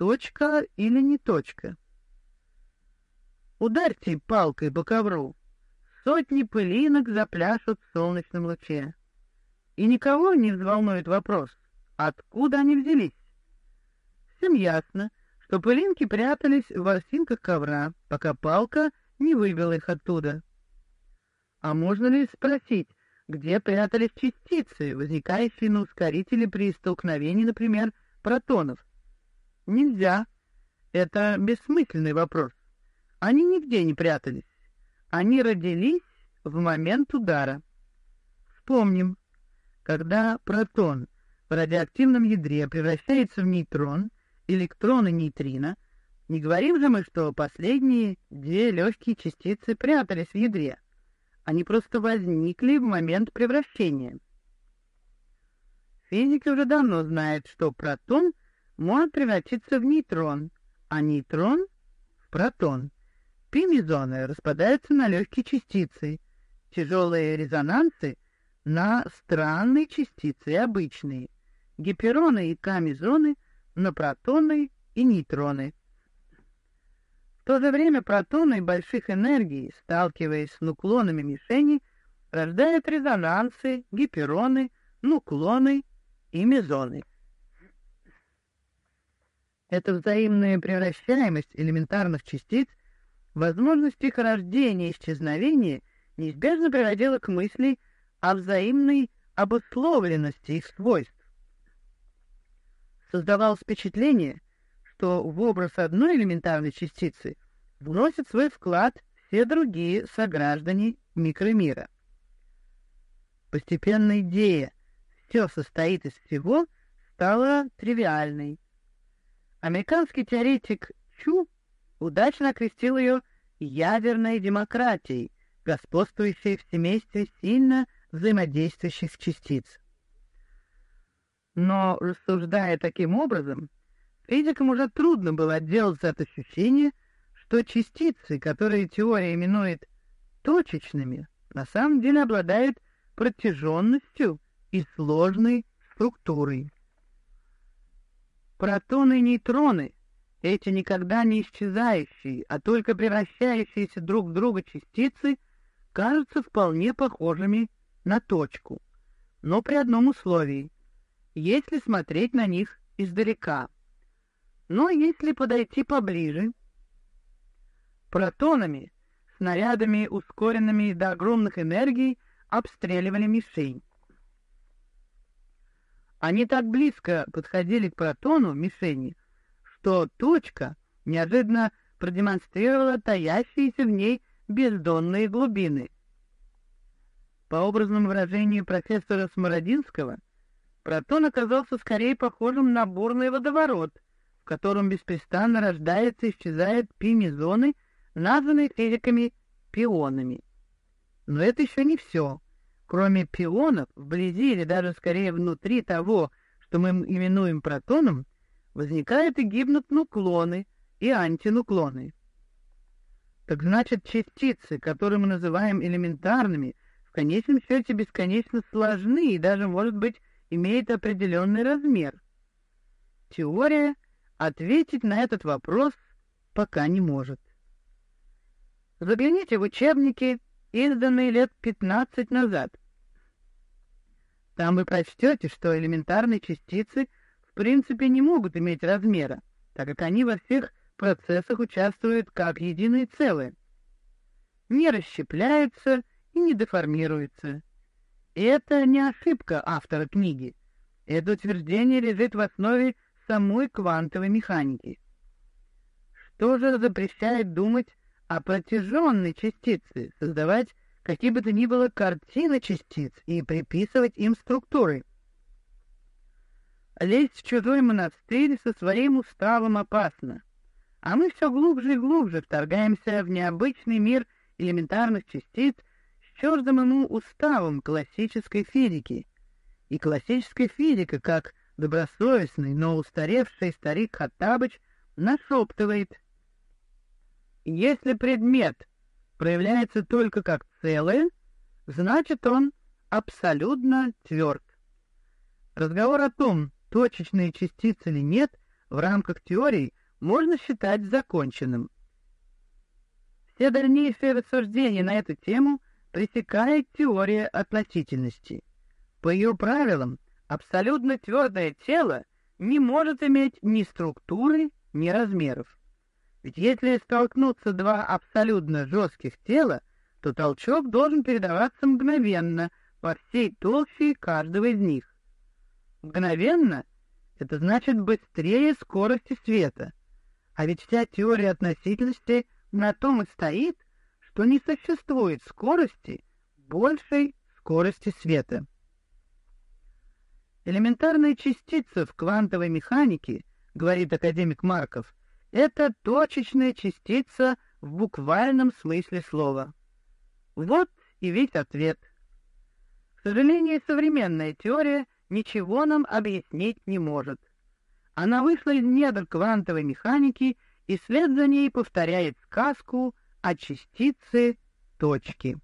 точка или не точка. Ударьте палкой по ковру, сотни пылинок запляшут в солнечном луче. И никого не взволнует вопрос, откуда они взялись. Всем ясно, что пылинки прятались в ворсинках ковра, пока палка не вывела их оттуда. А можно ли спросить, где прятались частицы, возникающие на ускорителе при столкновении, например, протонов? Нельзя. Это бессмысленный вопрос. Они нигде не прятались. Они родились в момент удара. Вспомним, когда протон в радиоактивном ядре превращается в нейтрон, электрон и нейтрино, не говорим же мы, что последние две легкие частицы прятались в ядре. Они просто возникли в момент превращения. Физики уже давно знают, что протон может превратиться в нейтрон, а нейтрон — в протон. Пи-мезоны распадаются на легкие частицы, тяжелые резонансы — на странные частицы и обычные, гипероны и камезоны — на протоны и нейтроны. В то же время протоны больших энергий, сталкиваясь с нуклонами мишени, рождают резонансы, гипероны, нуклоны и мезоны. Эта взаимная превращаемость элементарных частиц, возможность их рождения и исчезновения неизбежно приводила к мысли о взаимной обусловленности их свойств. Создавалось впечатление, что в образ одной элементарной частицы вносят свой вклад все другие сограждане микромира. Постепенно идея «все состоит из всего» стала тривиальной. Американский теоретик Чу удачно окрестил ее ядерной демократией, господствующей в семействе сильно взаимодействующих частиц. Но, рассуждая таким образом, физикам уже трудно было отделаться от ощущения, что частицы, которые теория именует точечными, на самом деле обладают протяженностью и сложной структурой. Протоны и нейтроны, эти никогда не исчезающие, а только превращающиеся друг в друга частицы, кажутся вполне похожими на точку, но при одном условии, если смотреть на них издалека. Но если подойти поближе, протонами, снарядами, ускоренными до огромных энергий, обстреливали мишень. Они так близко подходили к протону мишени, что точка неожиданно продемонстрировала таящиеся в ней бездонные глубины. По образному выражению профессора Смородинского, протон оказался скорее похожим на бурный водоворот, в котором беспрестанно рождается и исчезает пи-мезоны, названные физиками пионами. Но это еще не все. Кроме пионов, вблизи или даже скорее внутри того, что мы именуем протоном, возникают и гибнут нуклоны и антинуклоны. Так значит, частицы, которые мы называем элементарными, в конечном счете бесконечно сложны и даже, может быть, имеют определенный размер. Теория ответить на этот вопрос пока не может. Загляните в учебники изданные лет 15 назад. Там вы прочтете, что элементарные частицы в принципе не могут иметь размера, так как они во всех процессах участвуют как единое целое. Не расщепляются и не деформируются. Это не ошибка автора книги. Это утверждение лежит в основе самой квантовой механики. Что же запрещает думать протяженной частице, создавать какие бы то ни было картины частиц и приписывать им структуры. Лезть в чужой монастырь со своим уставом опасно, а мы все глубже и глубже вторгаемся в необычный мир элементарных частиц с чуждым ему уставом классической физики. И классическая физика, как добросовестный, но устаревший старик Хаттабыч, нашептывает — если предмет проявляется только как целое, значит он абсолютно тверд. Разговор о том, точечные частицы или нет, в рамках теории можно считать законченным. Все дальнейшие рассуждения на эту тему пресекает теория относительности. По ее правилам, абсолютно твердое тело не может иметь ни структуры, ни размеров. Ведь если столкнутся два абсолютно жестких тела, то толчок должен передаваться мгновенно по всей толще каждого из них. Мгновенно — это значит быстрее скорости света. А ведь вся теория относительности на том и стоит, что не существует скорости большей скорости света. Элементарная частица в квантовой механике, говорит академик Марков, это точечная частица в буквальном смысле слова. Вот и весь ответ. К сожалению, современная теория ничего нам объяснить не может. Она вышла из недр квантовой механики и вслед за ней повторяет сказку о частице точки.